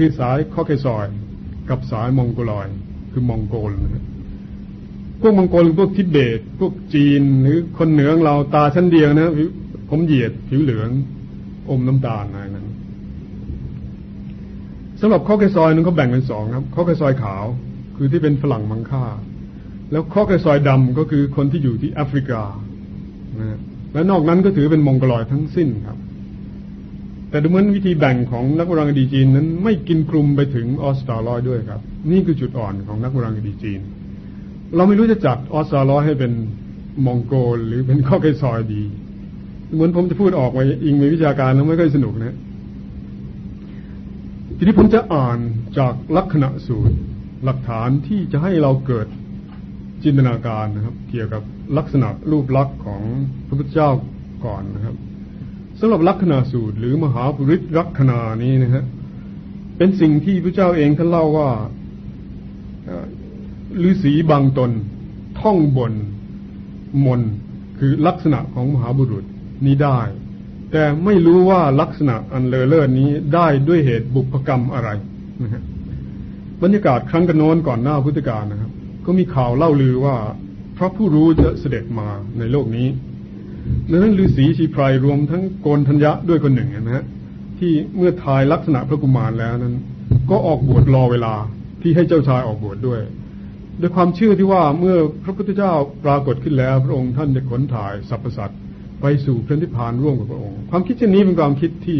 คือสายคอเคซอย กับสายมองโกลอยคือมองโกลนะพวกมองโกลพวกทิเบต พวกจีนหรือคนเหนือเราตาชั้นเดียวนะผมเหยียดผิวเหลือง อมน้ำตาลอะไรนั้นสำหรับคอเคซอยนั้นเขาแบ่งเป็นสองครับคอเคซอยขาว คือที่เป็นฝรั่งมังค่า แล้วคอเคซอยดำก็คือคนที่อยู่ที่แอฟริกานะและนอกนั้นก็ถือเป็นมองโกลอยทั้งสิ้นครับ แต่ดูเหมือนวิธีแบ่งของนักโบราณคดีจีนนั้นไม่กินกลุ่มไปถึงออสตาลอยด้วยครับ นี่คือจุดอ่อนของนักโบราณคดีจีน เราไม่รู้จะจัดออสตาลอยให้เป็นมองโกลหรือเป็นข้อเกซอยดี เหมือนผมจะพูดออกไปอิงในวิชาการแล้วไม่ค่อยสนุกนะทีนี้ผมจะอ่านจากลักษณะสูตร หลักฐานที่จะให้เราเกิดจินตนาการนะครับ เกี่ยวกับลักษณะรูปลักษณ์ของพระพุทธเจ้าก่อนนะครับ สำหรับลักษณะสูตร หรือมหาปุริตลักษณานี้นะฮะเป็นสิ่งที่พระเจ้าเองท่านเล่าว่าฤาษีบางตน ท่องบน มนคือลักษณะของมหาบุรุษนี้ได้ แต่ไม่รู้ว่าลักษณะอันเลอเลิศนี้ได้ด้วยเหตุบุพกรรมอะไรนะฮะบรรยากาศครั้งกันโน้นก่อนหน้าพุทธกาลนะครับ ก็มีข่าวเล่าลือว่าพระผู้รู้จะเสด็จมาในโลกนี้ ดังนั้นฤาษีชีไพรรวมทั้งโกนธัญญะด้วยคนหนึ่งนะฮะที่เมื่อทายลักษณะพระกุมารแล้วนั้น ก็ออกบวชรอเวลาที่ให้เจ้าชายออกบวชดด้วยด้วยความเชื่อที่ว่าเมื่อพระพุทธเจ้าปรากฏขึ้นแล้ว พระองค์ท่านจะขนถ่ายสรรพสัตว์ไปสู่พระนิพพานร่วมกับพระองค์ ความคิดเช่นนี้เป็นความคิดที่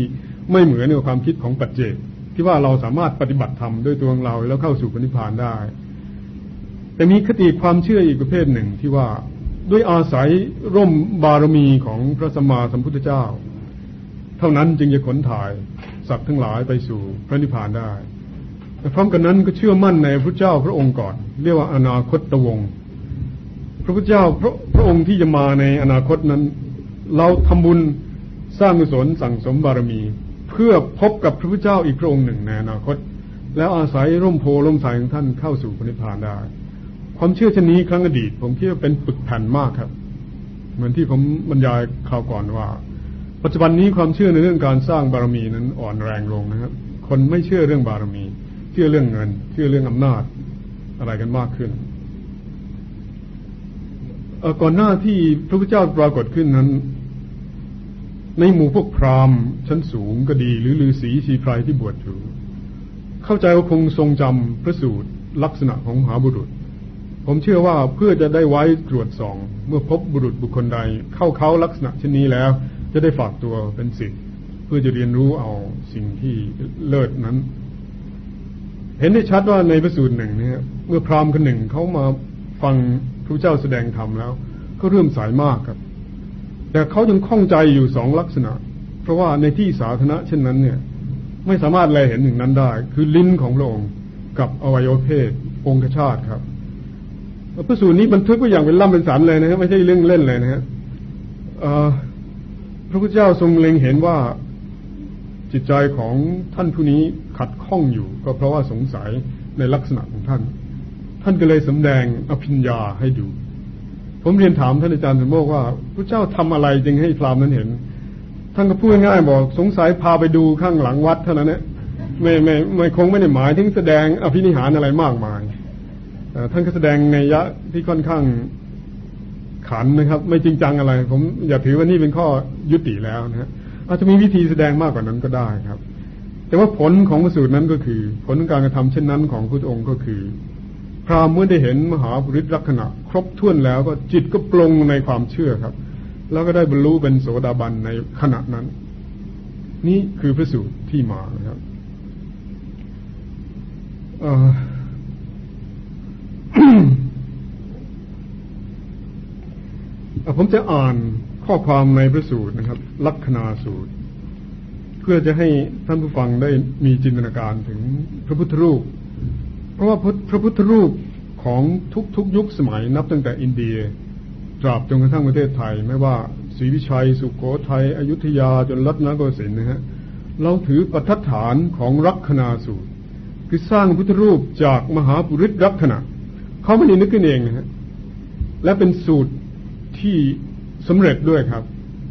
ไม่เหมือนกับความคิดของปัจเจกที่ว่าเราสามารถปฏิบัติธรรมด้วยตัวของเราแล้วเข้าสู่พระนิพพานได้ แต่มีคติความเชื่ออีกประเภทหนึ่งที่ว่า ด้วยอาศัยร่มบารมีของพระสัมมาสัมพุทธเจ้า เท่านั้นจึงจะขนถ่ายสัตว์ทั้งหลายไปสู่พระนิพพานได้ แต่พร้อมกันนั้นก็เชื่อมั่นในพระเจ้าพระองค์ก่อน เรียกว่าอนาคตตวง พระพุทธเจ้าพระพระองค์ที่จะมาในอนาคตนั้น เราทำบุญสร้างกุศลสั่งสมบารมี เพื่อพบกับพระพุทธเจ้าอีกพระองค์หนึ่งในอนาคต แล้วอาศัยร่มโพร่มสายของท่านเข้าสู่พระนิพพานได้ ความเชื่อชนี้ครั้งอดีต ผมคิดว่าเป็นปึกแผ่นมากครับ เหมือนที่ผมบรรยายคราวก่อนว่า ปัจจุบันนี้ความเชื่อในเรื่องการสร้างบารมีนั้นอ่อนแรงลงนะครับ คนไม่เชื่อเรื่องบารมี เชื่อเรื่องเงิน เชื่อเรื่องอำนาจอะไรกันมากขึ้นก่อนหน้าที่พระพุทธเจ้าปรากฏขึ้นนั้น ในหมู่พวกพราหมณ์ชั้นสูงก็ดี หรือฤาษีชีพรายที่บวชอยู่ เข้าใจว่าคงทรงจำพระสูตรลักษณะของมหาบุรุษ ผมเชื่อว่าเพื่อจะได้ไว้ตรวจสองเมื่อพบบุรุษบุคคลใด เข้าเขาลักษณะเช่นนี้แล้ว จะได้ฝากตัวเป็นสิทธิ์เพื่อจะเรียนรู้เอาสิ่งที่เลิศนั้น เห็นได้ชัดว่าในพระสูตรหนึ่งเนี่ยเมื่อพราหมณ์คนหนึ่งเขามาฟังพระเจ้าแสดงธรรมแล้ว ก็เริ่มสายมากครับ แต่เขายังข้องใจอยู่สองลักษณะ เพราะว่าในที่สาธารณะเช่นนั้นเนี่ย ไม่สามารถแลเห็นหนึ่งนั้นได้ คือลิ้นของพระองค์กับอวัยวะเพศองคชาตครับ พระสูตรนี้บันทึกไว้อย่างเป็นล่ำเป็นสันเลยนะครับไม่ใช่เรื่องเล่นเลยนะฮะพระพุทธเจ้าทรงเล็งเห็นว่าจิตใจของท่านผู้นี้ขัดข้องอยู่ ก็เพราะว่าสงสัยในลักษณะของท่าน ท่านก็เลยสำแดงอภิญญาให้ดู ผมเรียนถามท่านอาจารย์สมโมกว่าพระเจ้าทำอะไรจึงให้พรามนั้นเห็น ท่านก็พูดง่ายบอก สงสัยพาไปดูข้างหลังวัดเท่านั้นเนี่ยไม่ไม่ไม่คงไม่ได้หมายถึงแสดงอภินิหารอะไรมากมาย ท่านก็แสดงในยะที่ค่อนข้างขันนะครับ ไม่จริงจังอะไร ผมอย่าถือว่านี่เป็นข้อยุติแล้วนะฮะอาจจะมีวิธีแสดงมากกว่านั้นก็ได้ครับ แต่ว่าผลของพระสูตรนั้นก็คือ ผลของการกระทำเช่นนั้นของพระองค์ก็คือ พรามเมื่อได้เห็นมหาบุริษลักษณะ ครบถ้วนแล้วก็จิตก็ปลงในความเชื่อครับ แล้วก็ได้บรรลุเป็นโสดาบันในขณะนั้น นี่คือพระสูตรที่มานะครับ ผมจะอ่านข้อความในพระสูตรนะครับ ลักษณาสูตร เพื่อจะให้ท่านผู้ฟังได้มีจินตนาการถึงพระพุทธรูป เพราะว่าพระพุทธรูปของทุกๆยุคสมัยนับตั้งแต่อินเดียตราบจนกระทั่งประเทศไทย ไม่ว่าศรีวิชัย สุโขทัยอยุธยาจนรัตนโกสินทร์นะฮะเราถือปัทฐานของรักนาสูตร คือสร้างพุทธรูปจากมหาปุริษรักษณะ เขาไม่ได้นึกขึ้นเองนะฮะและเป็นสูตรที่สำเร็จด้วยครับ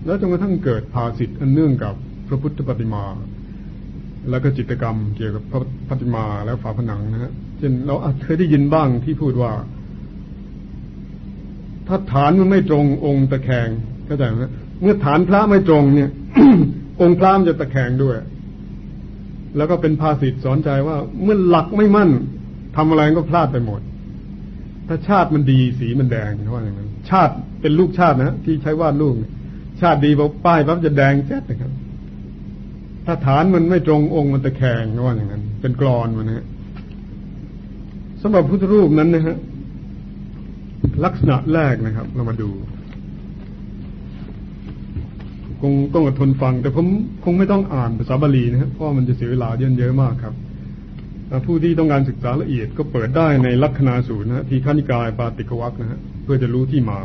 แล้วจนกระทั่งเกิดภาสิทธิ์อันเนื่องกับพระพุทธปฏิมา แล้วก็จิตกรรมเกี่ยวกับพระปฏิมาและฝาผนังนะฮะเช่นเราอาจเคยได้ยินบ้างที่พูดว่า ถ้าฐานมันไม่ตรงองค์ตะแคงเข้าใจไหมเมื่อฐานพระไม่ตรงเนี่ย องค์พระมันจะตะแคงด้วย แล้วก็เป็นภาษิตสอนใจว่าเมื่อหลักไม่มั่นทำอะไรก็พลาดไปหมด ถ้าชาติมันดีสีมันแดงเขาว่าอย่างนั้นชาติเป็นลูกชาตินะที่ใช้วาดลูกชาติดีบอกป้ายปั๊บจะแดงแจ๊ดนะครับ ถ้าฐานมันไม่ตรงองค์มันตะแคงเขาว่าอย่างนั้น เป็นกรอนมันนะฮะสำหรับพุทธรูปนั้นนะฮะลักษณะแรกนะครับ เรามาดู คงต้องอดทนฟัง แต่ผมคงไม่ต้องอ่านภาษาบาลีนะครับเพราะมันจะเสียเวลาเยอะเยอะมากครับ ผู้ที่ต้องการศึกษาละเอียดก็เปิดได้ในลักษณาสูตรนะฮะทีฆานิกายปาติกวักนะฮะเพื่อจะรู้ที่มา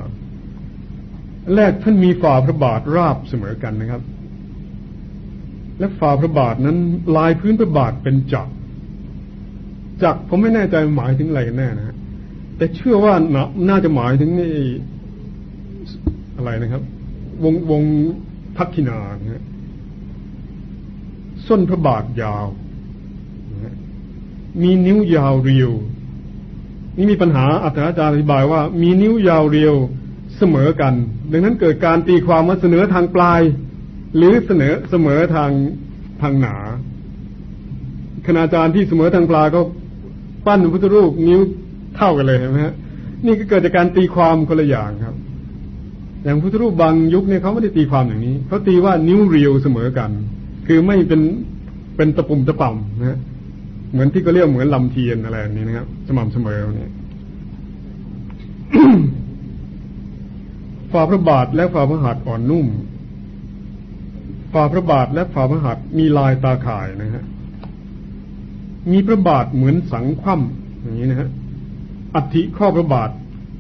แรกท่านมีฝ่าพระบาทราบเสมอกันนะครับ และฝ่าพระบาทนั้นลายพื้นพระบาทเป็นจักรจักรผมไม่แน่ใจหมายถึงอะไรกันแน่นะฮะแต่เชื่อว่าน่าจะหมายถึงนี่อะไรนะครับ วงวงทักขินานะฮะส้นพระบาทยาว มีนิ้วยาวเรียว นี่มีปัญหาอัตราจารย์อธิบายว่า มีนิ้วยาวเรียวเสมอกัน ดังนั้นเกิดการตีความว่าเสนอทางปลาย หรือเสนอเสมอทางทางหนาคณาจารย์ที่เสมอทางปลายก็ปั้นพุทธรูปนิ้วเท่ากันเลยเห็นไหมฮะนี่ก็เกิดจากการตีความคนละอย่างครับ อย่างพุทธรูปบางยุคเนี่ยเขาไม่ได้ตีความอย่างนี้เขาตีว่านิ้วเรียวเสมอกัน คือไม่เป็นเป็นตะปุ่มตะป่ำนะฮะ เหมือนที่ก็เรียกเหมือนลำเทียนอะไรนี้นะครับสม่ำเสมอเนี่ยฝ่าพระบาทและฝ่าพระหัตถ์อ่อนนุ่ม ฝ่าพระบาทและฝ่าพระหัตถ์มีลายตาข่ายนะฮะ มีพระบาทเหมือนสังคว่ำอย่างนี้นะฮะ อัฐิข้อพระบาท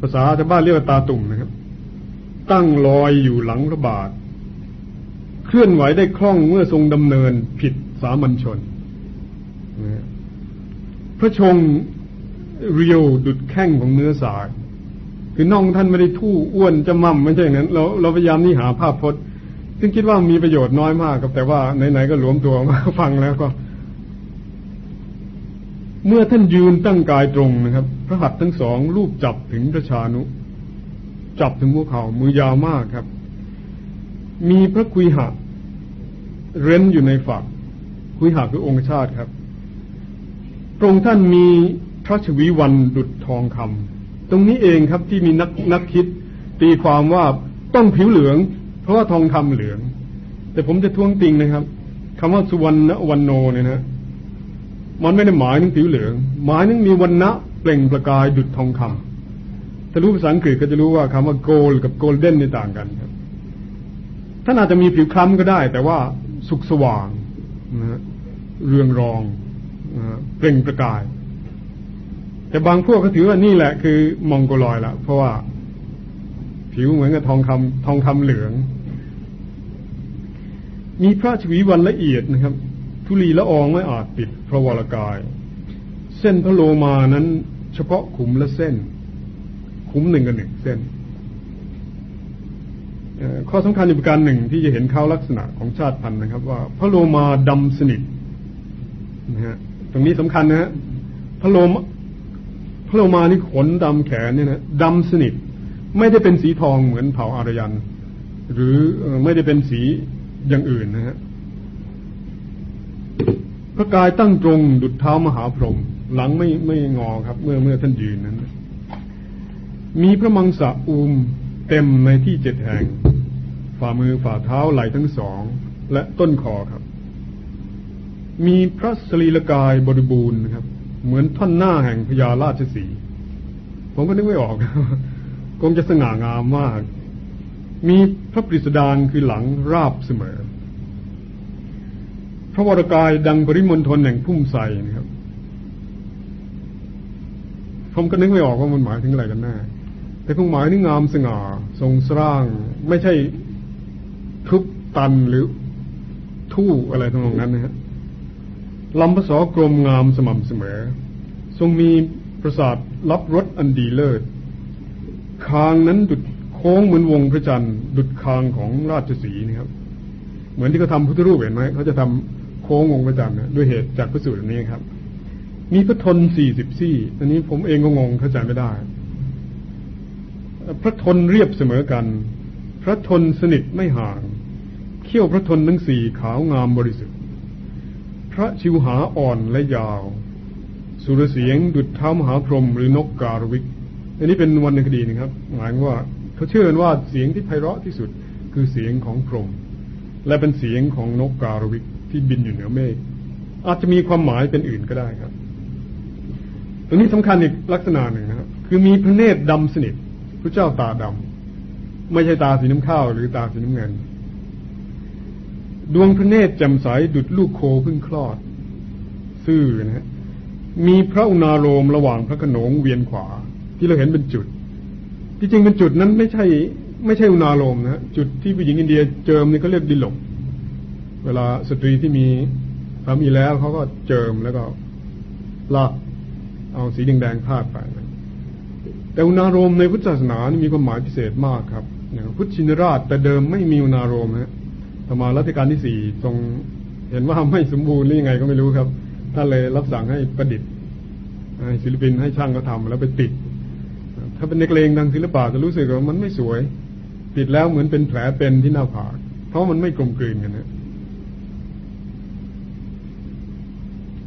ภาษาชาวบ้านเรียกว่าตาตุ่มนะครับ ตั้งลอยอยู่หลังพระบาท เคลื่อนไหวได้คล่องเมื่อทรงดำเนินผิดสามัญชนนะ พระชงเรียวดุดแข้งของเนื้อสายคือน้องท่านไม่ได้ทู่อ้วนจะมั่มไม่ใช่อย่างนั้นเราเราพยายามนี่หาภาพพจน์ซึ่งคิดว่ามีประโยชน์น้อยมากครับ แต่ว่าไหนๆก็หลวมตัวมาฟังแล้วก็ เมื่อท่านยืนตั้งกายตรงนะครับ พระหัตถ์ทั้งสองรูปจับถึงพระชานุ จับถึงหัวเข่ามือยาวมากครับ มีพระคุยหักเร้นอยู่ในฝักคุยหักคือองค์ชาติครับ พระองค์ท่านมีพระชวีวันดุดทองคำตรงนี้เองครับที่มีนักนักคิด ตีความว่าต้องผิวเหลือง เพราะว่าทองคำเหลือง แต่ผมจะท้วงติงนะครับคำว่าสุวรรณวันโนเนี่ยนะมันไม่ได้หมายถึงผิวเหลือง หมายถึงมีวันณะเปล่งประกายดุดทองคำถ้ารู้ภาษาอังกฤษก็จะรู้ว่าคำว่าโกลกับโกลเด้นนี่ต่างกันครับท่านอาจจะมีผิวคล้ำก็ได้ แต่ว่าสุกสว่างนะเรืองรอง เปล่งประกาย แต่บางพวกก็ถือว่านี่แหละ คือมองโกลอยละเพราะว่า ผิวเหมือนกับทองคำทองคำเหลือง มีพระชวีวันละเอียดนะครับ ทุลีละอองไม่อาจปิดพระวรกาย เส้นพระโลมานั้น เฉพาะขุมละเส้น ขุมหนึ่งกับหนึ่งเส้นข้อสำคัญอีกประการหนึ่งที่จะเห็นเขาลักษณะของชาติพันธุ์นะครับ ว่าพระโลมาดำสนิทนะฮะ ตรงนี้สำคัญนะฮะพระโลมพระโลมานี่ขนดำแขนเนี่ยนะดำสนิท ไม่ได้เป็นสีทองเหมือนเผ่าอารยัน หรือไม่ได้เป็นสีอย่างอื่นนะฮะพระกายตั้งตรงดุดเท้ามหาพรหมหลังไม่ไม่งอครับ เมื่อเมื่อท่านยืนนั้น มีพระมังสะอุมเต็มในที่เจ็ดแห่ง ฝ่ามือฝ่าเท้าไหล่ทั้งสอง และต้นคอครับ มีพระสรีลกายบริบูรณ์นะครับ เหมือนท่อนหน้าแห่งพญาราชสี ผมก็นึกไม่ออก คงจะสง่างามมาก มีพระปริสดางคือหลังราบเสมอ พระวรกายดังปริมณฑลแห่งพุ่มใสนะครับ ผมก็นึกไม่ออกว่ามันหมายถึงอะไรกันแน่ แต่คงหมายถึงงามสง่า ทรงสร้าง ไม่ใช่ทุบตันหรือทู่อะไรทั้งนั้นนะฮะ ลำพศกรมงามสม่ำเสมอ ทรงมีประสาทรับรสอันดีเลิศ คางนั้นดุดโค้งเหมือนวงพระจันทร์ดุดคางของราชสีนะครับ เหมือนที่เขาทำพุทธรูปเห็นไหมเขาจะทำโค้งงงประจำนะด้วยเหตุจากพระสูตรนี้ครับ มีพระทนสี่สิบซี่ อันนี้ผมเองก็งงเข้าใจไม่ได้ พระทนเรียบเสมอกัน พระทนสนิทไม่ห่าง เขี้ยวพระทนทั้งสี่ขาวงามบริสุทธิ ระชิวหาอ่อนและยาว สุรเสียงดุจเท้ามหาพรหมหรือนกการวิก อันนี้เป็นวันในคดีนะครับ หมายว่าเขาเชื่อกันว่าเสียงที่ไพเราะที่สุดคือเสียงของพรหมและเป็นเสียงของนกการวิกที่บินอยู่เหนือเมฆอาจจะมีความหมายเป็นอื่นก็ได้ครับ ตรงนี้สำคัญอีกลักษณะหนึ่งนะครับคือมีพระเนตรดำสนิทพระเจ้าตาดำไม่ใช่ตาสีน้ำข้าวหรือตาสีน้ำเงิน ดวงพระเนตรแจ่มใสดุดลูกโคเพิ่งคลอด ซื่อนะฮะมีพระอุณาโรมระหว่างพระขนงเวียนขวา ที่เราเห็นเป็นจุด ที่จริงเป็นจุดนั้นไม่ใช่ ไม่ใช่อุณาโรมนะจุดที่ผู้หญิงอินเดียเจิมนี่เขาเรียกดิลกเวลาสตรีที่มีสามีแล้วเขาก็เจิมแล้วก็ลากเอาสีแดงๆพาดไปนะแต่อุณาโรมในพุทธศาสนานี่มีความหมายพิเศษมากครับพุทธชินราชแต่เดิมไม่มีอุณาโรมนะ ต่อมารัชกาลที่สี่ทรงเห็นว่าไม่สมบูรณ์หรือยังไงก็ไม่รู้ครับท่านเลยรับสั่งให้ประดิษฐ์ศิลปินให้ช่างก็ทำแล้วไปติด ถ้าเป็นนักเลงทางศิลปะจะรู้สึกว่ามันไม่สวย ติดแล้วเหมือนเป็นแผลเป็นที่หน้าผากเพราะมันไม่กลมกลืนกันนะ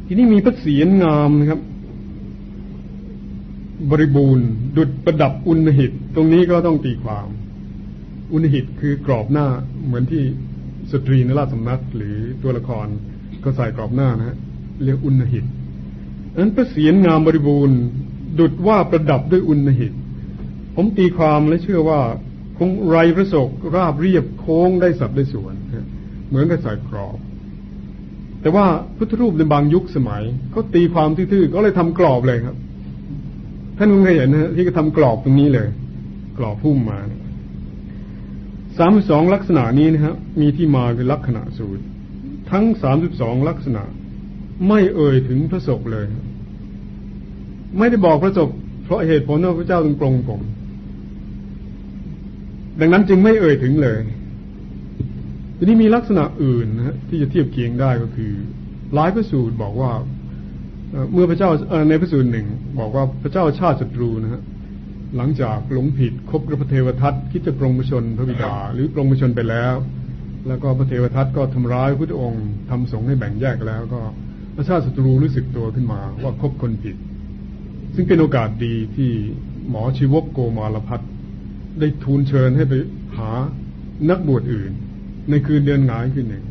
ทีนี้มีพระเศียรงามนะครับ บริบูรณ์ ดุดประดับอุณหิต ตรงนี้ก็ต้องตีความ อุณหิตคือกรอบหน้าเหมือนที่ สตรีนราชสำนักหรือตัวละครก็ใส่กรอบหน้านะฮะเรียกอุณหิตนั้นพระเศียรงามบริบูรณ์ ดุดว่าประดับด้วยอุณหิต ผมตีความและเชื่อว่าคงไรพระศกราบเรียบโค้งได้สับได้ส่วนเหมือนกับใส่กรอบ แต่ว่าพุทธรูปในบางยุคสมัยเขาตีความทื่อๆก็เลยทำกรอบเลยครับ ท่านคงเคยเห็นนะที่ก็ทำกรอบตรงนี้เลย กรอบพุ่มมา สามสองลักษณะนี้นะครับมีที่มาคือลักษณะสูตร ทั้งสามสิบสองลักษณะ ไม่เอ่ยถึงพระศกเลย ไม่ได้บอกพระศกเพราะเหตุผลว่าพระเจ้าต้องปรงผมดังนั้นจึงไม่เอ่ยถึงเลยทีนี้มีลักษณะอื่นนะที่จะเทียบเคียงได้ก็คือหลายพระสูตรบอกว่าเมื่อพระเจ้าในพระสูตรหนึ่ง บอกว่าพระเจ้าชาติศัตรูนะฮะ หลังจากหลงผิดคบกับพระเทวทัตคิดจะปรงประชนพระบิดาหรือปรงประชนไปแล้ว แล้วก็พระเทวทัตก็ทำร้ายพระองค์ทำสงให้แบ่งแยกแล้ว ก็พระชาติศัตรูรู้สึกตัวขึ้นมาว่าคบคนผิด ซึ่งเป็นโอกาสดีที่หมอชีวกโกมาลพัฒได้ทูลเชิญให้ไปหานักบวชอื่น ในคืนเดือนงายคืนหนึ่ง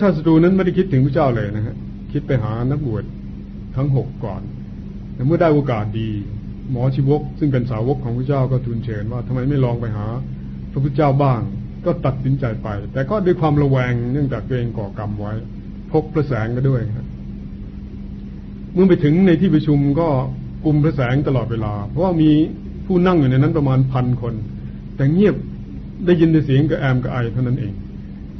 ชาติศัตรูนั้นไม่ได้คิดถึงพระเจ้าเลยนะฮะคิดไปหานักบวชทั้งหกก่อนแต่เมื่อได้โอกาสดี หมอชีวก ซึ่งเป็นสาวกของพระเจ้าก็ทูลเชิญว่าทำไมไม่ลองไปหา พระพุทธเจ้าบ้าง ก็ตัดสินใจไป แต่ก็ด้วยความระแวงเนื่องจากตัวเองก่อกรรมไว้พกพระแสงก็ด้วยครับเมื่อไปถึงในที่ประชุมก็กุมพระแสงตลอดเวลา เพราะว่ามีผู้นั่งอยู่ในนั้นประมาณพันคน แต่เงียบได้ยินแต่เสียงกระแอมกระไอเท่านั้นเอง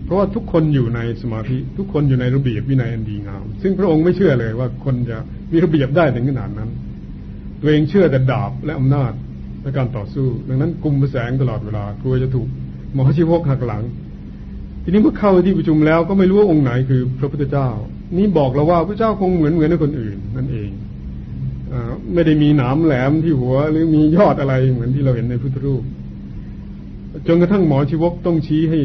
เพราะว่าทุกคนอยู่ในสมาธิทุกคนอยู่ในระเบียบวินัยอันดีงาม ซึ่งพระองค์ไม่เชื่อเลยว่าคนจะมีระเบียบได้ถึงขนาดนั้น ตัวเองเชื่อแต่ดาบและอำนาจในการต่อสู้ ดังนั้นกลุ่มพระแสงตลอดเวลากลัวจะถูกหมอชีวกหักหลัง ทีนี้เมื่อเข้าที่ประชุมแล้วก็ไม่รู้ว่าองค์ไหนคือพระพุทธเจ้า นี่บอกเราว่าพระเจ้าคงเหมือนเหมือนคนอื่น นั่นเองอไม่ได้มีหนามแหลมที่หัวหรือมียอดอะไรเหมือนที่เราเห็นในพุทธรูปจนกระทั่งหมอชีวกต้องชี้ให้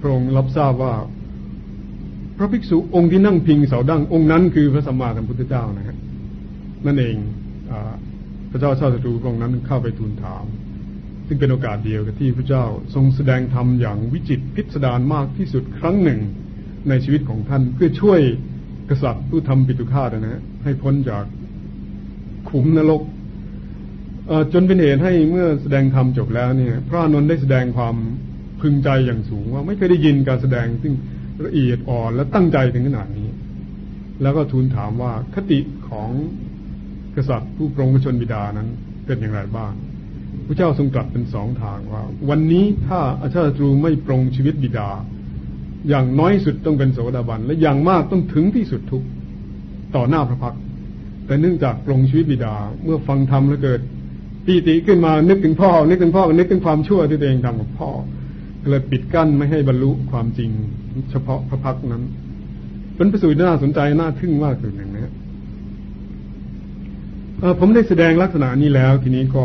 พระองค์รับทราบว่า พระภิกษุองค์ที่นั่งพิงเสาดั้งองค์นั้นคือพระสัมมาสัมพุทธเจ้านะฮะนั่นเอง พระเจ้าชาติศัตรูพระองค์นั้นเข้าไปทูลถาม ซึ่งเป็นโอกาสเดียวกับที่พระเจ้าทรงแสดงธรรมอย่างวิจิตพิสดารมากที่สุดครั้งหนึ่งในชีวิตของท่านเพื่อช่วยกษัตริย์ผู้ทำปิตุฆาตนะฮะให้พ้นจากขุมนรกจนเป็นเหตุให้เมื่อแสดงธรรมจบแล้วเนี่ย พระนนท์ได้แสดงความพึงใจอย่างสูงว่าไม่เคยได้ยินการแสดงซึ่งละเอียดอ่อนและตั้งใจถึงขนาดนี้ แล้วก็ทูลถามว่าคติของ กษัตริย์ผู้ปรงชนบิดานั้นเป็นอย่างไรบ้างพระเจ้าทรงตรัสเป็นสองทางว่า วันนี้ถ้าอาชาตรูไม่ปรงชีวิตบิดา อย่างน้อยสุดต้องเป็นโสดาบัน และอย่างมากต้องถึงที่สุดทุกต่อหน้าพระพักแต่เนื่องจากปรงชีวิตบิดาเมื่อฟังธรรมแล้วเกิดปีติขึ้นมานึกถึงพ่อ นึกถึงพ่อนึกถึงความชั่วที่ตัวเองทำกับพ่อเลยปิดกั้นไม่ให้บรรลุความจริง เฉพาะพระพักนั้น เป็นประสูตรน่าสนใจน่าทึ่งมากสุดหนึ่งนะ ผมได้แสดงลักษณะนี้แล้ว ทีนี้ก็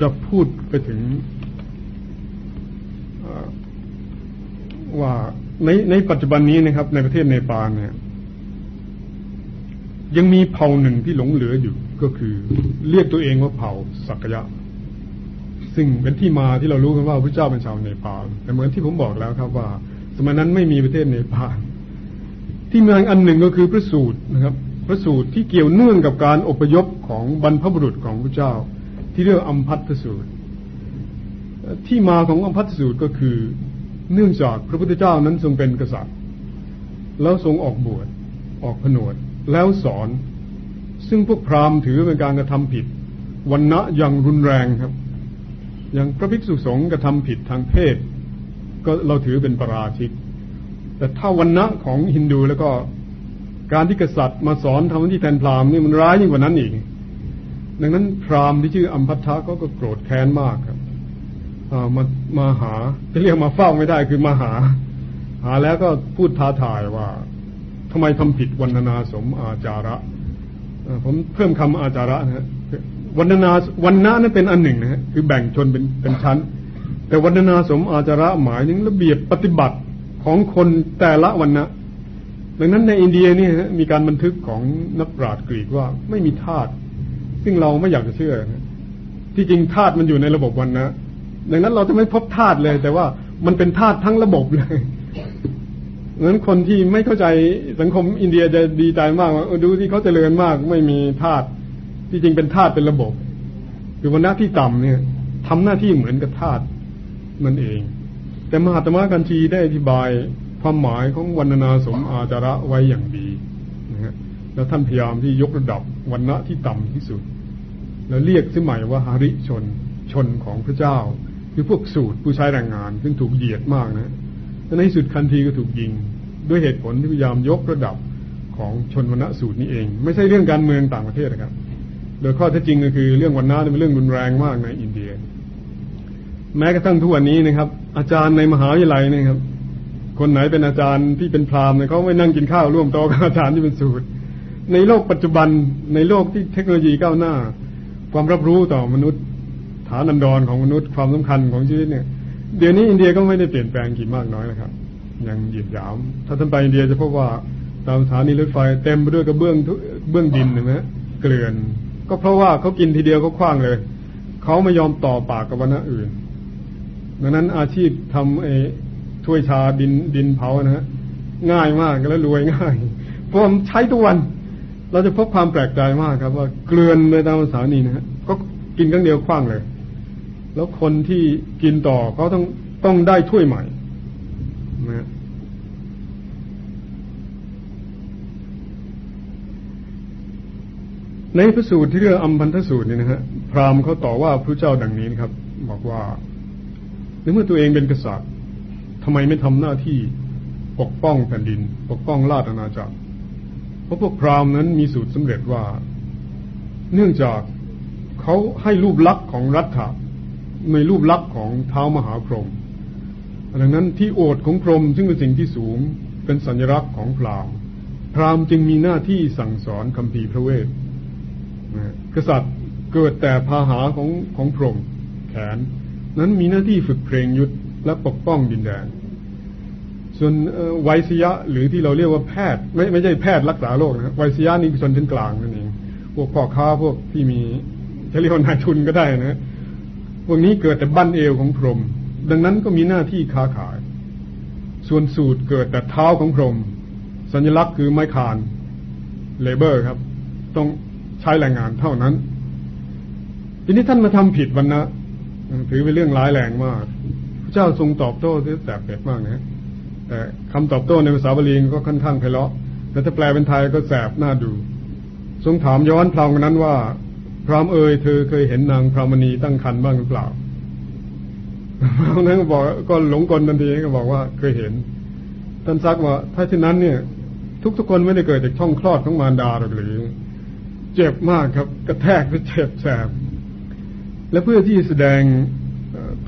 จะพูดไปถึงว่าในในปัจจุบันนี้นะครับ ในประเทศเนปาลเนี่ย ยังมีเผ่าหนึ่งที่หลงเหลืออยู่ก็คือ เรียกตัวเองว่าเผ่าสักยะ ซึ่งเป็นที่มาที่เรารู้กันว่าพระเจ้าเป็นชาวเนปาลแต่เหมือนที่ผมบอกแล้วครับว่า สมัยนั้นไม่มีประเทศเนปาลที่เมืองอันหนึ่งก็คือพระสูตรนะครับ พระสูตรที่เกี่ยวเนื่องกับการอพยพของบรรพบุรุษของพระเจ้า ที่เรียกอัมพัทสูตร ที่มาของอัมพัทสูตรก็คือ เนื่องจากพระพุทธเจ้านั้นทรงเป็นกษัตริย์ แล้วทรงออกบวชออกผนวดแล้วสอน ซึ่งพวกพราหมณ์ถือเป็นการกระทำผิดวันณะอย่างรุนแรงครับ อย่างพระภิกษุสงฆ์กระทำผิดทางเพศ ก็เราถือเป็นประราชิก แต่ถ้าวันณะของฮินดูแล้วก็ การที่กษัตริย์มาสอนทำหน้าที่แทนพราหมณ์นี่มันร้ายยิ่งกว่านั้นอีก ดังนั้นพราหมณ์ที่ชื่ออัมพัทธะก็โกรธแค้นมากครับมามาหาจะเรียกมาเฝ้าไม่ได้คือมาหา หาแล้วก็พูดท้าทายว่าทำไมทำผิดวันนาสมอาจาระผมเพิ่มคำอาจาระนะฮะวันนาวันนานั้นเป็นอันหนึ่งนะฮะคือแบ่งชนเป็นเป็นชั้น แต่วันนาสมอาจาระหมายถึงระเบียบปฏิบัติของคนแต่ละวันนะ ดังนั้นในอินเดียนี่มีการบันทึกของนักปราชญ์กรีกว่าไม่มีธาตุซึ่งเราไม่อยากจะเชื่อที่จริงธาตุมันอยู่ในระบบวันนะดังนั้นเราจะไม่พบธาตุเลย แต่ว่ามันเป็นธาตุทั้งระบบเลยดังนั้นคนที่ไม่เข้าใจสังคมอินเดียจะดีใจมากว่าดูที่เขาเจริญมาก ไม่มีธาตุที่จริงเป็นธาตุเป็นระบบคือวันหน้าที่ต่ำเนี่ยทำหน้าที่เหมือนกับธาตุนั่นเอง แต่มหาตมะกันทีได้อธิบาย ความหมายของวันนาสมอาจาระไว้อย่างดีนะฮะแล้วท่านพยายามที่ยกระดับวันณะที่ต่ำที่สุด แล้วเรียกสมัยว่าหาริชนชนของพระเจ้า คือพวกสูตรผู้ใช้แรงงาน ซึ่งถูกเหยียดมากนะในที่สุดคันทีก็ถูกยิง ด้วยเหตุผลที่พยายามยกระดับของชนวรรณสูตรนี้เอง ไม่ใช่เรื่องการเมืองต่างประเทศนะครับ โดยข้อเท็จจริงก็คือเรื่องวันน้าเป็นเรื่องรุนแรงมากในอินเดีย แม้กระทั่งทุกวันนี้นะครับ อาจารย์ในมหาวิทยาลัยนี่ครับ คนไหนเป็นอาจารย์ที่เป็นพราหมณ์เขาไม่นั่งกินข้าวร่วมโต๊ะกับอาจารย์ที่เป็นสูตร ในโลกปัจจุบันในโลกที่เทคโนโลยีก้าวหน้า ความรับรู้ต่อมนุษย์ ฐานันดรของมนุษย์ความสำคัญของชีวิตเนี่ย เดี๋ยวนี้อินเดียก็ไม่ได้เปลี่ยนแปลงกี่มากน้อยนะครับ ยังหยิบยาม ถ้าท่านไปอินเดียจะพบว่าตามสถานีรถไฟเต็มไปด้วยกระเบื้องเบื้องดินเห็นไหมเกลื่อน ก็เพราะว่าเขากินทีเดียวเขาคว้างเลยเขาไม่ยอมต่อปากกับวันอื่นดังนั้นอาชีพทำไอ ถ้วยชาดินดินเผานะฮะง่ายมากแล้วรวยง่ายเพราะใช้ทุกวัน เราจะพบความแปลกใจมากครับ ว่าเกลือนในตามสถานีนะฮะก็กินครั้งเดียวคว้างเลย แล้วคนที่กินต่อเขาต้องต้องได้ถ้วยใหม่นะในพระสูตรที่เรียกอัมพันธสูตรนี่นะฮะพราหมณ์เขาต่อว่าพระเจ้าดังนี้นะครับ บอกว่าในเมื่อตัวเองเป็นกษัตริย์ ทำไมไม่ทำหน้าที่ปกป้องแผ่นดิน ปกป้องราชอาณาจักร เพราะพวกพราหมณ์นั้นมีสูตรสำเร็จว่า เนื่องจากเขาให้รูปลักษณ์ของรัฐในรูปลักษณ์ของเท้ามหาพรหมดังนั้นที่โอดของพรหมซึ่งเป็นสิ่งที่สูงเป็นสัญลักษณ์ของพราหมณ์ พราหมณ์จึงมีหน้าที่สั่งสอนคำพีพระเวทกษัตริย์เกิดแต่พาหาของของพรหมแขน นั้นมีหน้าที่ฝึกเพลงยุทธและปกป้องดินแดน ส่วนไวยสยะหรือที่เราเรียกว่าแพทย์ ไม่ไม่ใช่แพทย์รักษาโรคนะไวยสยะนี่คือชนชั้นกลางนั่นเองพวกพ่อค้าพวกที่มีจะเรียกว่านายทุนก็ได้นะพวกนี้เกิดแต่บั้นเอวของพรหมดังนั้นก็มีหน้าที่ค้าขาย ส่วนสูตรเกิดแต่เท้าของพรหมสัญลักษณ์คือไม้คานเลเบอร์ครับ ต้องใช้แรงงานเท่านั้น ทีนี้ท่านมาทำผิดวันนะถือเป็นเรื่องร้ายแรงมากพระเจ้าทรงตอบโต้ที่แสบเผ็ดมากนะ แต่คำตอบโต้ในภาษาบาลีก็ค่อนข้างไพเราะแต่ถ้าแปลเป็นไทยก็แสบน่าดู ทรงถามย้อนพลางนั้นว่า พรามเอ่ยเธอเคยเห็นนางพรามณีตั้งครรภ์บ้างหรือเปล่าพรามนั้นก็บอกก็หลงกลทันทีก็บอกว่าเคยเห็น ท่านซักว่า ถ้าเช่นนั้นเนี่ย ทุกๆคนไม่ได้เกิดจากช่องคลอดของมารดาหรือ เจ็บมากครับ กระแทกและเจ็บแสบและเพื่อที่แสดง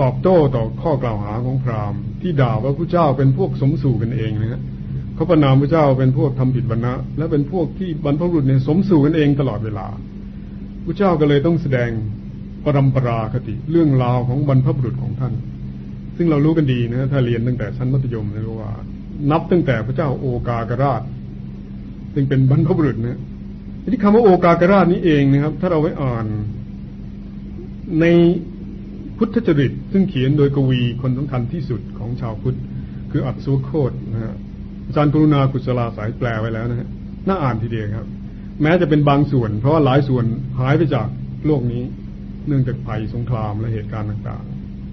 ตอบโต้ต่อข้อกล่าวหาของพราหมณ์ ที่ด่าว่าพระเจ้าเป็นพวกสมสู่กันเองนะฮะเขาประนามพระเจ้าเป็นพวกทำผิดบรรณะ และเป็นพวกที่บรรพบุรุษเนี่ยสมสู่กันเองตลอดเวลาพระเจ้าก็เลยต้องแสดงปรำปราคติเรื่องราวของบรรพบุรุษของท่าน ซึ่งเรารู้กันดีนะถ้าเรียนตั้งแต่ชั้นมัธยมนะรู้ว่า นับตั้งแต่พระเจ้าโอกากราชซึ่งเป็นบรรพบุรุษนะที่คำว่าโอกากราชนี้เองนะครับ ถ้าเราไว้อ่านใน พุทธจริต ซึ่งเขียนโดยกวีคนสำคัญที่สุดของชาวพุทธ คืออัศวโคตนะฮะอาจารย์กรุณากุศลาสายแปลไว้แล้วนะฮะน่าอ่านทีเดียวครับ แม้จะเป็นบางส่วน เพราะว่าหลายส่วนหายไปจากโลกนี้ เนื่องจากภัยสงครามและเหตุการณ์ต่าง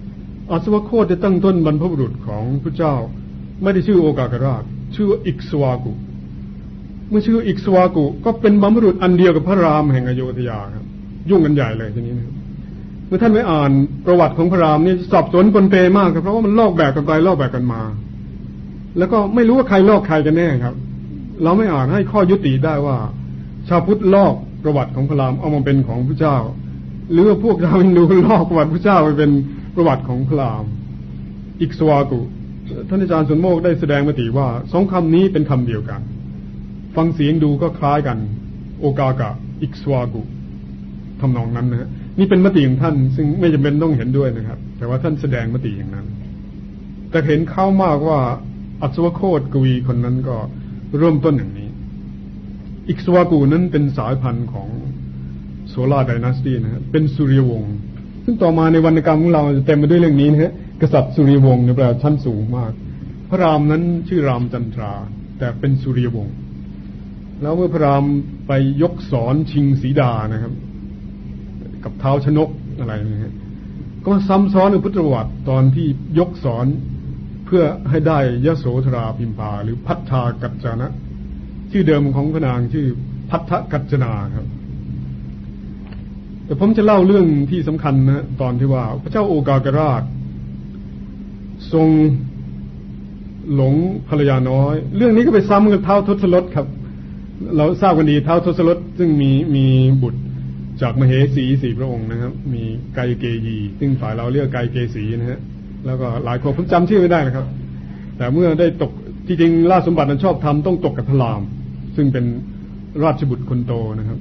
ๆอัศวโคตจะตั้งต้นบรรพบุรุษของพระเจ้า ไม่ได้ชื่อโอกากราช ชื่ออิกสวากุ เมื่อชื่ออิกสวากุ ก็เป็นบรรพบุรุษอันเดียวกับพระรามแห่งอโยธยาครับ ยุ่งกันใหญ่เลยทีนี้นะครับ เมื่อท่านไปอ่านประวัติของพระรามนี่สอบสวนปนเปมากครับเพราะว่ามันลอกแบบกันไปลอกแบบกันมา แล้วก็ไม่รู้ว่าใครลอกใครกันแน่ครับ เราไม่อ่านให้ข้อยุติได้ว่า ชาวพุทธลอกประวัติของพระรามเอามาเป็นของพระเจ้า หรือว่าพวกชาวฮินดูลอกประวัติพระเจ้าไปเป็นประวัติของพระรามอิกสวากุท่านอาจารย์สุนโมกได้แสดงมติว่าสองคำนี้เป็นคำเดียวกัน ฟังเสียงดูก็คล้ายกัน โอกากะ อิกสวากุทำนองนั้นนะฮะ นี่เป็นมติของท่าน ซึ่งไม่จำเป็นต้องเห็นด้วยนะครับ แต่ว่าท่านแสดงมติอย่างนั้น แต่เห็นเข้ามากว่าอัศวโคตกวีคนนั้นก็เริ่มต้นอย่างนี้ อิกสวากูนั้นเป็นสายพันธุ์ของโซลาร์ไดนาสตีนะครับเป็นสุริยวงศ์ซึ่งต่อมาในวรรณกรรมของเราจะเต็มไปด้วยเรื่องนี้นะฮะกษัตริย์สุริยวงศ์ในแปลชั้นสูงมาก พระรามนั้นชื่อรามจันทรา แต่เป็นสุริยวงศ์แล้วเมื่อพระรามไปยกสอนชิงสีดานะครับ กับเท้าชนกอะไรนี่ฮะก็ซ้ำซ้อนในพุทธประวัติตอนที่ยกสอนเพื่อให้ได้ยโสธราพิมพา หรือพัฒากัจจนะ ชื่อเดิมของพระนางชื่อพัทธกัจจนาครับ แต่ผมจะเล่าเรื่องที่สำคัญนะตอนที่ว่า พระเจ้าโอกากราช ทรงหลงภรรยาน้อย เรื่องนี้ก็ไปซ้ำกับเท้าทศรถครับ เราทราบกันดีเท้าทศรถซึ่งมีมีบุตร จากมเหสีสี่พระองค์นะครับ มีไกเกยี ซึ่งฝ่ายเราเรียกไกเกสีนะฮะแล้วก็หลายคนผมจำชื่อไม่ได้นะครับ แต่เมื่อได้ตกที่จริงราชสมบัตินั้นชอบทำต้องตกกับพระราม ซึ่งเป็นราชบุตรคนโตนะครับ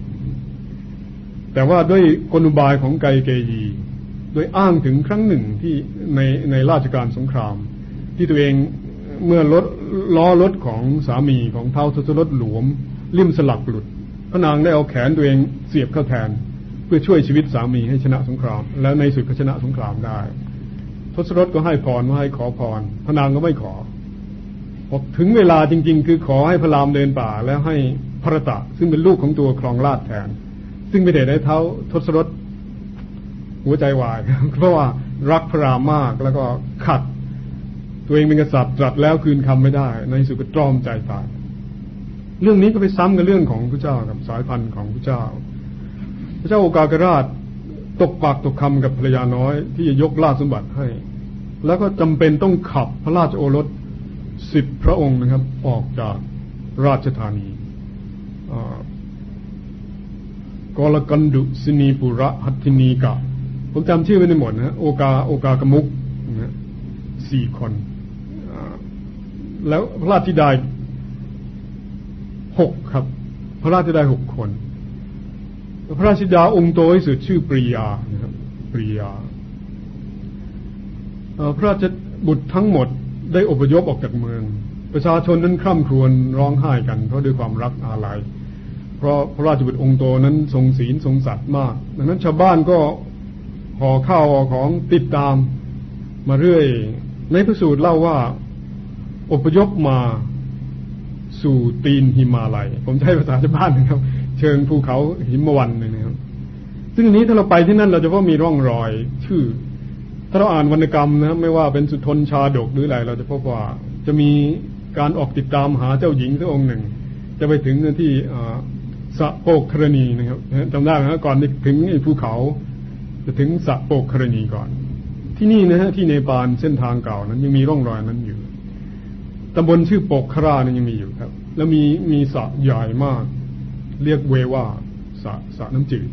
แต่ว่าด้วยกลุบายของไกเกยีโดยอ้างถึงครั้งหนึ่งที่ในในราชการสงคราม ที่ตัวเองเมื่อรถล้อรถของสามีของเท้าทศรถหลวม ลิ่มสลักหลุด ระนางได้เอาแขนตัวเองเสียบเข้าแทน เพื่อช่วยชีวิตสามีให้ชนะสงคราม แล้วในสุดก็ชนะสงครามได้ ทศรถก็ให้พรว่าให้ขอพร พระนางก็ไม่ขอบอกถึงเวลาจริง ๆ คือขอให้พระรามเดินป่า แล้วให้พระตะซึ่งเป็นลูกของตัวครองราชแทน ซึ่งไม่ได้ได้เท้าทศรถหัวใจวาย เพราะว่ารักพระรามมากแล้วก็ขัด ตัวเองเป็นกษัตริย์ตรัสแล้วคืนคำไม่ได้ ในสุดก็ตรอมใจตาย เรื่องนี้ก็ไปซ้ำกับเรื่องของพระเจ้ากับสายพันธุ์ของพระเจ้า พระเจ้าโอกากราชตกปากตกคำกับภรรยาน้อย ที่จะยกราชสมบัติให้ แล้วก็จำเป็นต้องขับพระราชโอรสสิบพระองค์นะครับ ออกจากราชธานีกรกันดุสินีปุระหัตถินีกะผมจำชื่อไว้ในหมดนะโอกาโอกากมุกนะสี่คนแล้วพระราชธิดา หกครับ พระราชได้หกคน พระราชดาองค์โตที่สุดชื่อปริยานะครับปริยาพระราชบุตรทั้งหมดได้อพยพออกจากเมือง ประชาชนนั้นคร่ำครวญร้องไห้กัน เพราะด้วยความรักอาลัยเพราะพระราชบุตรองค์โตนั้นทรงศีลทรงสัตย์มาก ดังนั้นชาวบ้านก็ห่อข้าวห่อของติดตามมาเรื่อย ในพระสูตรเล่าว่าอพยพมา สู่ตีนหิมาลัย ผมใช้ภาษาชาวบ้านนะครับ เชิงภูเขาหิมวันนะครับ ซึ่งอันนี้ถ้าเราไปที่นั่นเราจะพบมีร่องรอยชื่อ ถ้าเราอ่านวรรณกรรมนะไม่ว่าเป็นสุทนชาดกหรืออะไร เราจะพบว่าจะมีการออกติดตามหาเจ้าหญิงสักองค์หนึ่ง จะไปถึงที่สะโปกครณีนะครับจำได้ไหมก่อนถึงภูเขา จะถึงสะโปกครณีก่อน ที่นี่นะฮะที่เนปาลเส้นทางเก่านั้นยังมีร่องรอยนั้นอยู่ ตำบลชื่อปกคราเนี่ยยังมีอยู่ครับ แล้วมีมีสระใหญ่มาก เรียกเวว่าสระสระน้ำจืด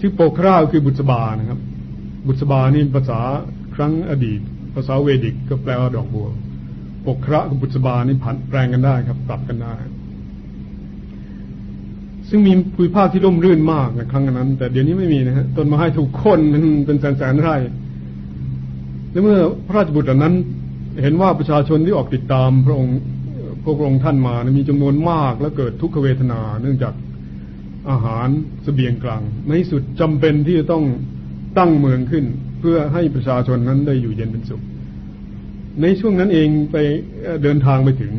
ชื่อปกคราคือบุษบานะครับ บุษบานี่ภาษาครั้งอดีต ภาษาเวดิกก็แปลว่าดอกบัวปปกคระกับบุษบานี่ผันแปลงกันได้ครับปรับกันได้ ซึ่งมีภูมิภาคที่ร่มรื่นมากในครั้งนั้น แต่เดี๋ยวนี้ไม่มีนะฮะต้นไม้ถูกคนเป็นเป็นแสนแสนไร่และเมื่อพระราชบุตรนั้น เห็นว่าประชาชนที่ออกติดตามพระองค์พวกองค์ท่านมานะมีจำนวนมากและเกิดทุกขเวทนา เนื่องจากอาหารสเสบียงกลางในสุดจำเป็นที่จะต้องตั้งเมืองขึ้น เพื่อให้ประชาชนนั้นได้อยู่เย็นเป็นสุข ในช่วงนั้นเองไปเดินทางไปถึง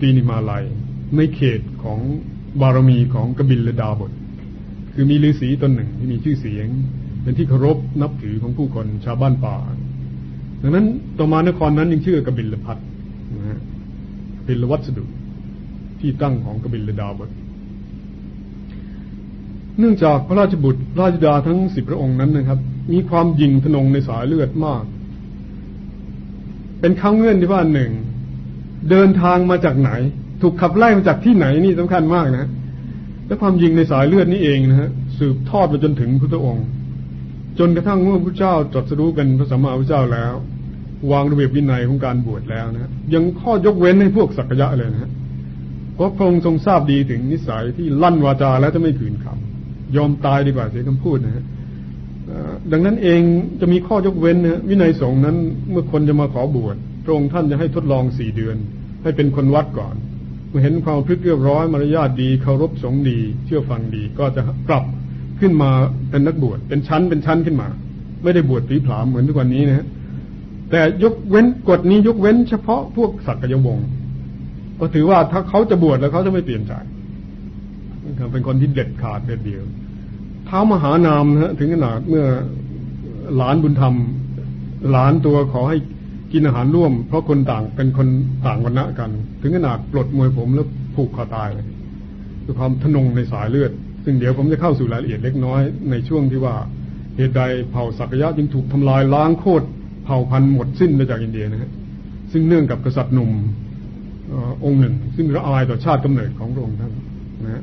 ตีนิมาลัย ในเขตของบารมีของกบิลและดาบท คือมีฤาษีตนหนึ่งที่มีชื่อเสียง เป็นที่เคารพนับถือของผู้คนชาวบ้านป่า ดังนั้นต่อมานครนั้นยังชื่อกบิลพัทนะฮะเป็นวัสดุที่ตั้งของกบิลดาบทเนื่องจากพระราชบุตรราชดาทั้งสิบพระองค์นั้นนะครับ มีความยิงทนงในสายเลือดมาก เป็นข้าเงื่อนที่ว่าหนึ่งเดินทางมาจากไหน ถูกขับไล่มาจากที่ไหนนี่สำคัญมากนะและความยิงในสายเลือดนี้เองนะฮะสืบทอดมาจนถึงพุทธองค์ จนกระทั่งเมื่อพระเจ้าตรัสรู้เป็นพระสัมมาพุทธเจ้าแล้ว วางระเบียบวินัยของการบวชแล้วนะยังข้อยกเว้นให้พวกสักยะเลยนะเพราะพระองค์ทรงทราบดีถึงนิสัยที่ลั่นวาจาแล้วจะไม่ขืนคำยอมตายดีกว่าเสียคำพูดนะฮะดังนั้นเองจะมีข้อยกเว้นนะวินัยสงฆ์นั้นเมื่อคนจะมาขอบวชพระองค์ท่านจะให้ทดลองสี่เดือน ให้เป็นคนวัดก่อน เมื่อเห็นความพฤติเรียบร้อยมารยาทดีเคารพสงฆ์ดี เชื่อฟังดีก็จะปรับ ขึ้นมาเป็นนักบวชเป็นชั้นเป็นชั้นขึ้นมา ไม่ได้บวชผีผามเหมือนทุกวันนี้นะฮะแต่ยกเว้นกฎนี้ยกเว้นเฉพาะพวกสักยวงศ์ก็ถือว่าถ้าเขาจะบวชแล้วเขาจะไม่เปลี่ยนใจเป็นคนที่เด็ดขาดเด็ดเดียวเท้ามหานามนะฮะถึงขนาดเมื่อหลานบุญธรรม หลานตัวขอให้กินอาหารร่วม เพราะคนต่างเป็นคนต่างวันณะกัน ถึงขนาดปลดมวยผมแล้วผูกคอตายเลยด้วยความทนงในสายเลือด ซึ่งเดี๋ยวผมจะเข้าสู่รายละเอียดเล็กน้อยในช่วงที่ว่าเหตุใดเผ่าสักยะจึงถูกทำลายล้างโคตรเผ่าพันธุ์หมดสิ้นไปจากอินเดียนะฮะซึ่งเนื่องกับกษัตริย์หนุ่มองค์หนึ่ง ซึ่งระอายต่อชาติกำเนิดของพระองค์ท่านนะฮะ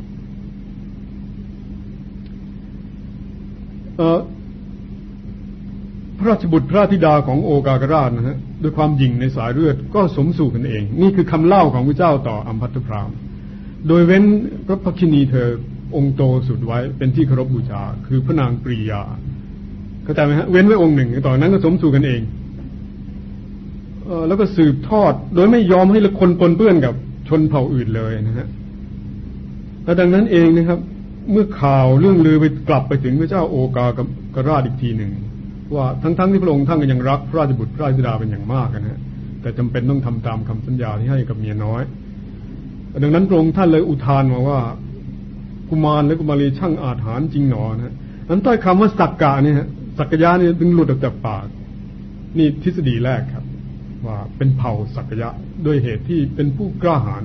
พระราชบุตรพระธิดาของโอกากราชนะฮะด้วยความยิ่งในสายเลือดก็สมสู่กันเอง นี่คือคำเล่าของพระเจ้าต่ออัมพัตพรามโดยเว้นพระพักินีเธอ องค์โตสุดไว้เป็นที่เคารพบูชา คือพระนางปรียาเข้าใจไหมฮะเว้นไว้องค์หนึ่งต่อนนั้นก็สมสู่กันเองเออแล้วก็สืบทอด โดยไม่ยอมให้ละคนปนเปื้อนกับชนเผ่าอื่นเลยนะฮะและดังนั้นเองนะครับ เมื่อข่าวเรื่องลือไปกลับไปถึงพระเจ้าโอกากับกราชอีกทีหนึ่งว่าทั้งๆทที่พระองค์ท่านก็ยังรักพระราชบุตรพระราชธิดาเป็นอย่างมากนะฮะแต่จำเป็นต้องทำตามคำสัญญาที่ให้กับเมียน้อยดังนั้นพระองค์ท่านเลยอุทานมาว่า กุมารและกุมารีช่างอาถรรพ์จริงหนอนะนั้นต้อยคำว่าสักกะเนี่ยศากยะนี่ถึงหลุดออกจากปาก นี่ทฤษฎีแรกครับ ว่าเป็นเผ่าศากยะด้วยเหตุที่เป็นผู้กล้าหาญ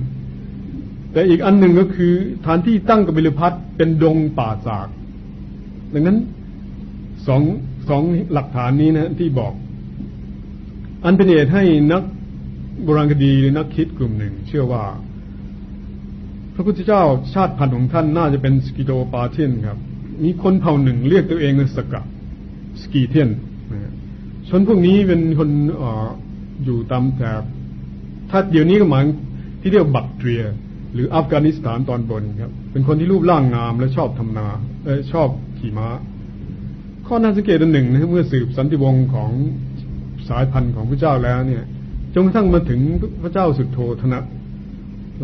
แต่อีกอันหนึ่งก็คือฐานที่ตั้งกบิลพัสดุ์เป็นดงป่าสัก ดังนั้นสองสองหลักฐานนี้นะที่บอก อันเป็นเหตุให้นักโบราณคดีหรือนักคิดกลุ่มหนึ่ง เชื่อว่า พระพุทธเจ้าชาติพันธุ์ของท่านน่าจะเป็น Scytho-Parthian ครับ มีคนเผ่าหนึ่งเรียกตัวเองว่าสกะสกีเทียนชนพวกนี้เป็นคนออยู่ตามแถบถ้าเดี๋ยวนี้ก็หมายที่เรียกบักเทีย หรืออัฟกานิสถานตอนบนครับ เป็นคนที่รูปร่างงามและชอบทำนาเอชอบขี่ม้า ข้อน่าสังเกตอันหนึ่งนะเมื่อสืบสันติวงศ์ของสายพันธุ์ของพระเจ้าแล้วเนี่ยจนกระทั่งมาถึงพระเจ้าสุดโทธนะ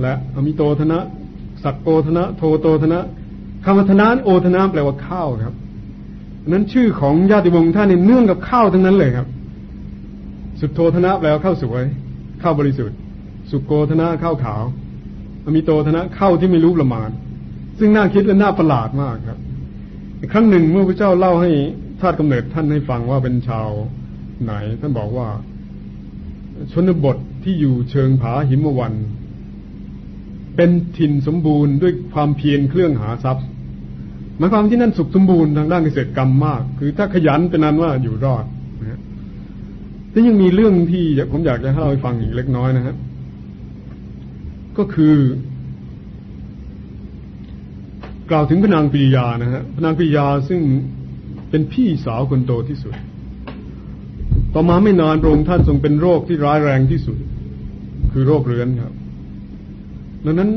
และอมิโตธนะ สักโกธนะ โทโตธนะคำว่าธนะโอธนะแปลว่าข้าวครับนั้นชื่อของญาติวงศ์ท่านเนี่ยเนื่องกับข้าวทั้งนั้นเลยครับ สุดโทธนะแปลว่าข้าวสวยข้าวบริสุทธิ์ สุโกธนะข้าวขาวมีโตธนะข้าวที่ไม่รู้ประมาณ ซึ่งน่าคิดและน่าประหลาดมากครับครั้งหนึ่งเมื่อพระเจ้าเล่าให้ชาติกำเนิดท่านให้ฟังว่าเป็นชาวไหน ท่านบอกว่า ชนบทที่อยู่เชิงผาหิมวัน เป็นถิ่นสมบูรณ์ด้วยความเพียรเครื่องหาทรัพย์หมายความที่นั่นสุขสมบูรณ์ทางด้านเกษตรกรรมมาก คือถ้าขยันเป็นนั้นว่าอยู่รอดนะแต่ยังมีเรื่องที่ผมอยากจะให้เราฟังอีกเล็กน้อยนะครับก็คือกล่าวถึงพนางปิยานะฮะพนางปิยาซึ่งเป็นพี่สาวคนโตที่สุด ต่อมาไม่นานพระองค์ท่านทรงเป็นโรคที่ร้ายแรงที่สุด คือโรคเรื้อนครับ ดังนั้น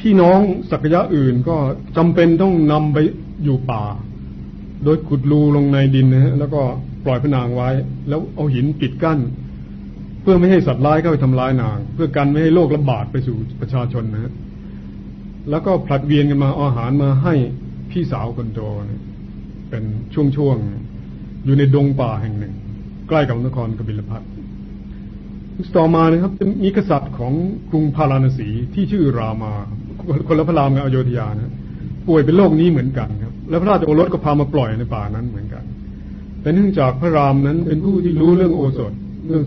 พี่น้องสักยะอื่นก็จำเป็นต้องนำไปอยู่ป่า โดยขุดรูลงในดินนะฮะแล้วก็ปล่อยพนางไว้ แล้วเอาหินปิดกั้น เพื่อไม่ให้สัตว์ร้ายเข้าไปทำร้ายนาง เพื่อกันไม่ให้โรคระบาดไปสู่ประชาชนนะฮะแล้วก็ผลัดเวียนกันมาอาอาหารมาให้พี่สาวคนโตนะเป็นช่วงๆอยู่ในดงป่าแห่งหนึ่ง ใกล้กับนครกบิลพัท ต่อมานะครับจะมีกษัตริย์ของกรุงพาราณสีที่ชื่อรามาคนละพระรามกับอโยธยานะป่วยเป็นโรคนี้เหมือนกันครับ แล้วพระราชโอรสก็พามาปล่อยในป่านั้นเหมือนกันแต่เนื่องจากพระรามนั้นเป็นผู้ที่รู้เรื่องโอสถเรื่อง